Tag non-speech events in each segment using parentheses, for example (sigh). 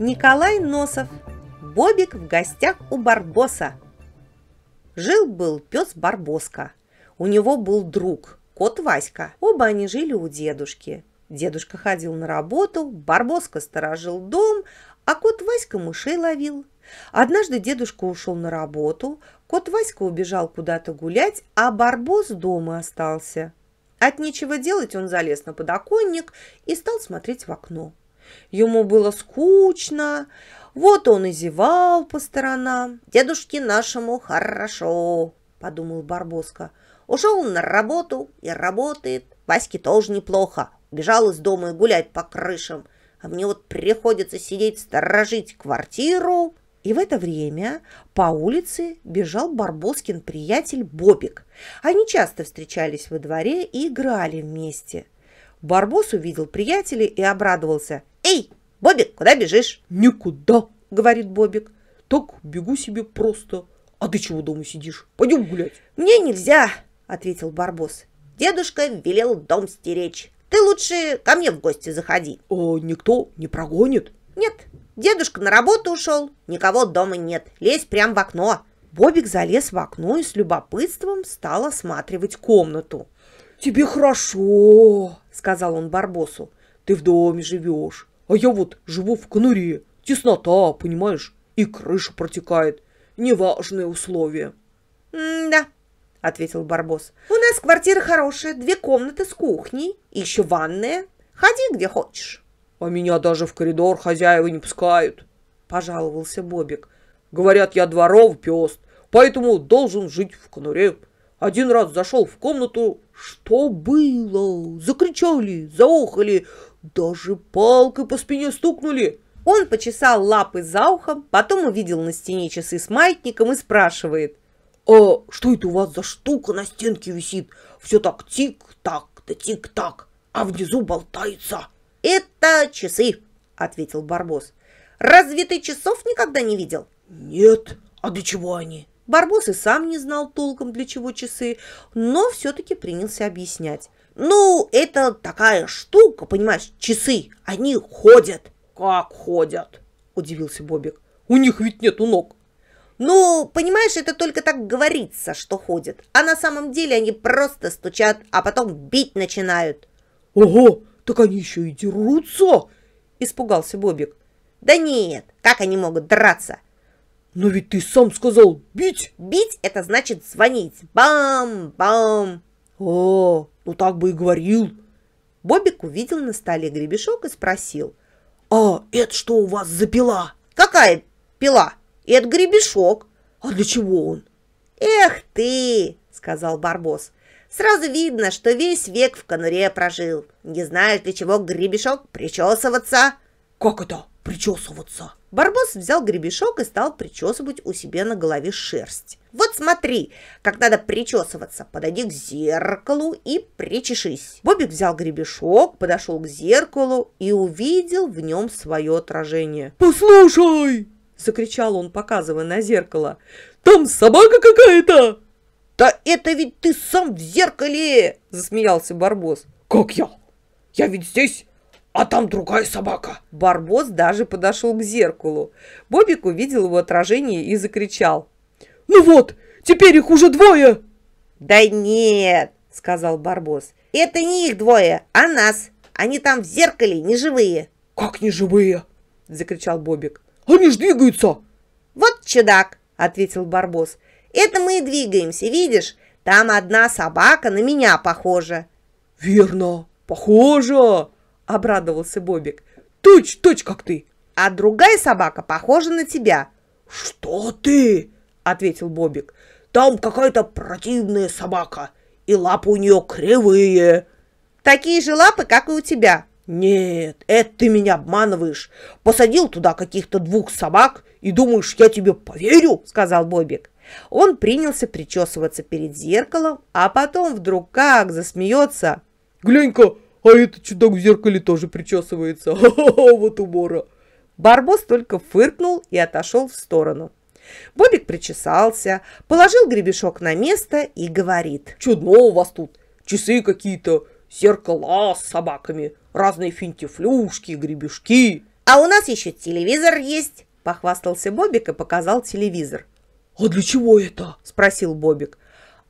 Николай Носов. Бобик в гостях у Барбоса. Жил-был пес Барбоска. У него был друг, кот Васька. Оба они жили у дедушки. Дедушка ходил на работу, Барбоска сторожил дом, а кот Васька мышей ловил. Однажды дедушка ушел на работу, кот Васька убежал куда-то гулять, а Барбос дома остался. От нечего делать он залез на подоконник и стал смотреть в окно. Ему было скучно, вот он и зевал по сторонам. «Дедушке нашему хорошо», — подумал Барбоска. «Ушел на работу и работает. Ваське тоже неплохо. Бежал из дома и гулять по крышам. А мне вот приходится сидеть сторожить квартиру». И в это время по улице бежал Барбоскин приятель Бобик. Они часто встречались во дворе и играли вместе. Барбос увидел приятеля и обрадовался. «Эй, Бобик, куда бежишь?» «Никуда», — говорит Бобик. «Так бегу себе просто. А ты чего дома сидишь? Пойдем гулять». «Мне нельзя», — ответил Барбос. «Дедушка велел дом стеречь. Ты лучше ко мне в гости заходи». «А никто не прогонит?» «Нет, дедушка на работу ушел, никого дома нет. Лезь прямо в окно». Бобик залез в окно и с любопытством стал осматривать комнату. «Тебе хорошо», — сказал он Барбосу. «Ты в доме живешь, а я вот живу в конуре. Теснота, понимаешь, и крыша протекает. Неважные условия». «Да», — ответил Барбос. «У нас квартира хорошая, две комнаты с кухней, и еще ванная. Ходи где хочешь». «А меня даже в коридор хозяева не пускают», — пожаловался Бобик. «Говорят, я дворов пес, поэтому должен жить в конуре. Один раз зашел в комнату, что было? Закричали, заохали, даже палкой по спине стукнули. Он почесал лапы за ухом, потом увидел на стене часы с маятником и спрашивает. «А что это у вас за штука на стенке висит? Все так тик-так, да тик-так, а внизу болтается». «Это часы», — ответил Барбос. «Разве ты часов никогда не видел?» «Нет. А для чего они?» Барбос и сам не знал толком, для чего часы, но все-таки принялся объяснять. Ну, это такая штука, понимаешь, часы, они ходят. Как ходят? Удивился Бобик. У них ведь нету ног. Ну, понимаешь, это только так говорится, что ходят. А на самом деле они просто стучат, а потом бить начинают. Ого, так они еще и дерутся? Испугался Бобик. Да нет, как они могут драться? Но ведь ты сам сказал бить. Бить – это значит звонить. Бам-бам. О, ну так бы и говорил. Бобик увидел на столе гребешок и спросил. А это что у вас за пила? Какая пила? Это гребешок. А для чего он? Эх ты, сказал Барбос. Сразу видно, что весь век в конуре прожил. Не знаешь, для чего гребешок причесываться? Как это причесываться? Барбос взял гребешок и стал причесывать у себя на голове шерсть. «Вот смотри, как надо причесываться. Подойди к зеркалу и причешись». Бобик взял гребешок, подошел к зеркалу и увидел в нем свое отражение. «Послушай!» – закричал он, показывая на зеркало. «Там собака какая-то!» «Да это ведь ты сам в зеркале!» – засмеялся Барбос. «Как я? Я ведь здесь а там другая собака. Барбос даже подошел к зеркалу. Бобик увидел его отражение и закричал. Ну вот, теперь их уже двое. Да нет, сказал Барбос. Это не их двое, а нас. Они там в зеркале не живые. Как не живые? Закричал Бобик. Они ж двигаются. Вот чудак, ответил Барбос. Это мы и двигаемся, видишь? Там одна собака на меня похожа. Верно, похожа обрадовался Бобик. Точь, точь, как ты. А другая собака похожа на тебя. Что ты? Ответил Бобик. Там какая-то противная собака, и лапы у нее кривые. Такие же лапы, как и у тебя. Нет, это ты меня обманываешь. Посадил туда каких-то двух собак и думаешь, я тебе поверю? Сказал Бобик. Он принялся причесываться перед зеркалом, а потом вдруг как засмеется. Глянь-ка, а этот чудак в зеркале тоже причесывается. (laughs) Ха-ха-ха, вот умора. Барбос только фыркнул и отошел в сторону. Бобик причесался, положил гребешок на место и говорит. Чудно у вас тут. Часы какие-то, зеркала с собаками, разные финтифлюшки, гребешки. А у нас еще телевизор есть, похвастался Бобик и показал телевизор. «А для чего это?» – спросил Бобик.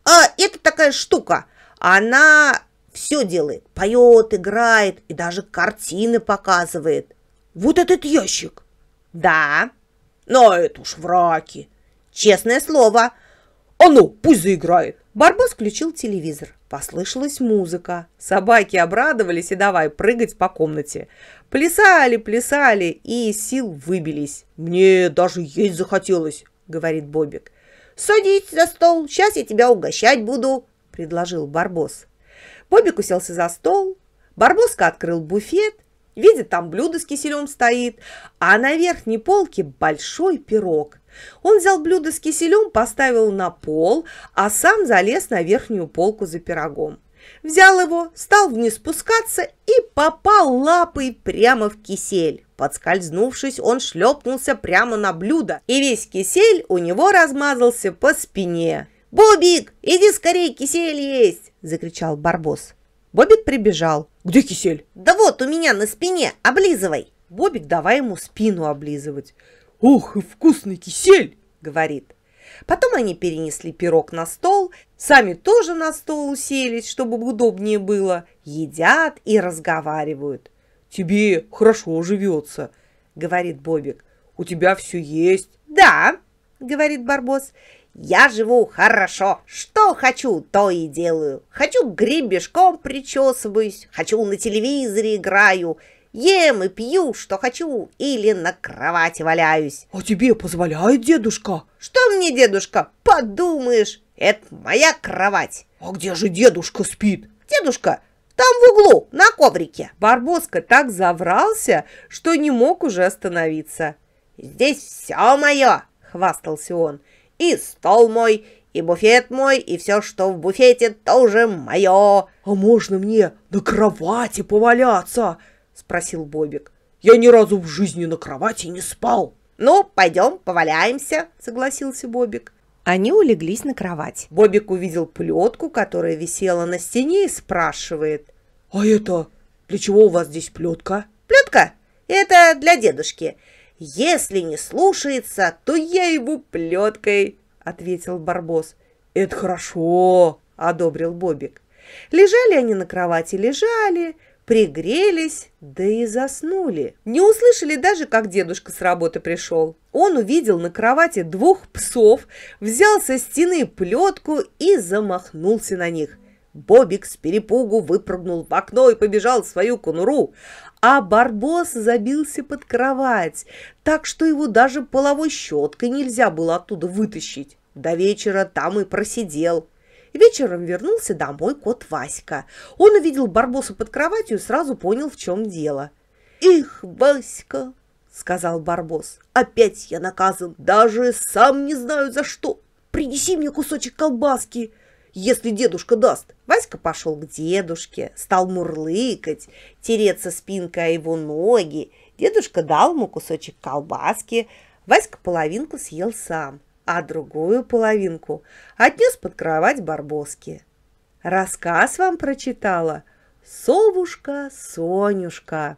«А это такая штука. Она все делает. Поет, играет и даже картины показывает». «Вот этот ящик?» «Да». «Но это уж враки». «Честное слово». «А ну, пусть заиграет». Барбос включил телевизор. Послышалась музыка. Собаки обрадовались и давай прыгать по комнате. Плясали, плясали и сил выбились. «Мне даже есть захотелось», — говорит Бобик. «Садись за стол, сейчас я тебя угощать буду», — предложил Барбос. Бобик уселся за стол, Барбоска открыл буфет, видит, там блюдо с киселем стоит, а на верхней полке большой пирог. Он взял блюдо с киселем, поставил на пол, а сам залез на верхнюю полку за пирогом. Взял его, стал вниз спускаться и попал лапой прямо в кисель. Подскользнувшись, он шлепнулся прямо на блюдо, и весь кисель у него размазался по спине. «Бобик, иди скорее, кисель есть!» – закричал Барбос. Бобик прибежал. «Где кисель?» «Да вот, у меня на спине, облизывай!» Бобик давай ему спину облизывать. «Ох, и вкусный кисель!» — говорит. Потом они перенесли пирог на стол, сами тоже на стол уселись, чтобы удобнее было, едят и разговаривают. «Тебе хорошо живется», — говорит Бобик. «У тебя все есть». «Да», — говорит Барбос, — «я живу хорошо. Что хочу, то и делаю. Хочу гребешком причесываюсь, хочу на телевизоре играю». Ем и пью, что хочу, или на кровати валяюсь. А тебе позволяет дедушка? Что мне, дедушка? Подумаешь, это моя кровать. А где же дедушка спит? Дедушка, там в углу, на коврике. Барбоска так заврался, что не мог уже остановиться. Здесь все мое, хвастался он. И стол мой, и буфет мой, и все, что в буфете, тоже мое. А можно мне на кровати поваляться? спросил Бобик. «Я ни разу в жизни на кровати не спал». «Ну, пойдем, поваляемся», — согласился Бобик. Они улеглись на кровать. Бобик увидел плетку, которая висела на стене, и спрашивает. «А это для чего у вас здесь плетка?» «Плетка? Это для дедушки. Если не слушается, то я его плеткой», — ответил Барбос. «Это хорошо», — одобрил Бобик. Лежали они на кровати, лежали, пригрелись, да и заснули. Не услышали даже, как дедушка с работы пришел. Он увидел на кровати двух псов, взял со стены плетку и замахнулся на них. Бобик с перепугу выпрыгнул в окно и побежал в свою конуру, а Барбос забился под кровать, так что его даже половой щеткой нельзя было оттуда вытащить. До вечера там и просидел. Вечером вернулся домой кот Васька. Он увидел Барбоса под кроватью и сразу понял, в чем дело. «Их, Васька!» — сказал Барбос. «Опять я наказан, даже сам не знаю за что. Принеси мне кусочек колбаски, если дедушка даст». Васька пошел к дедушке, стал мурлыкать, тереться спинкой о его ноги. Дедушка дал ему кусочек колбаски, Васька половинку съел сам а другую половинку отнес под кровать Барбоски. Рассказ вам прочитала совушка Сонюшка.